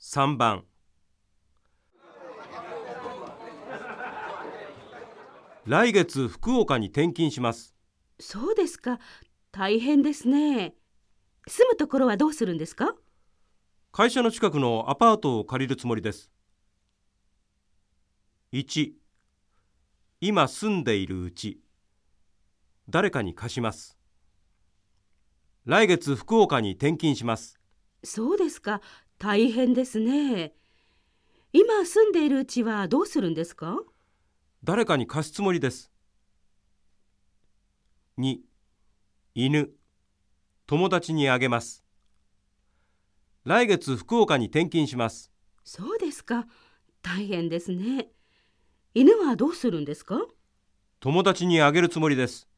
3番来月福岡に転勤しますそうですか。大変ですね。住むところはどうするんですか？会社の近くのアパートを借りるつもりです1今住んでいるうち誰かに貸します来月福岡に転勤しますそうですか。大変ですね。今住んでいるうちはどうするんですか？誰かに貸すつもりです。2犬。友達にあげます。来月福岡に転勤します。そうですか。大変ですね。犬はどうするんですか？友達にあげるつもりです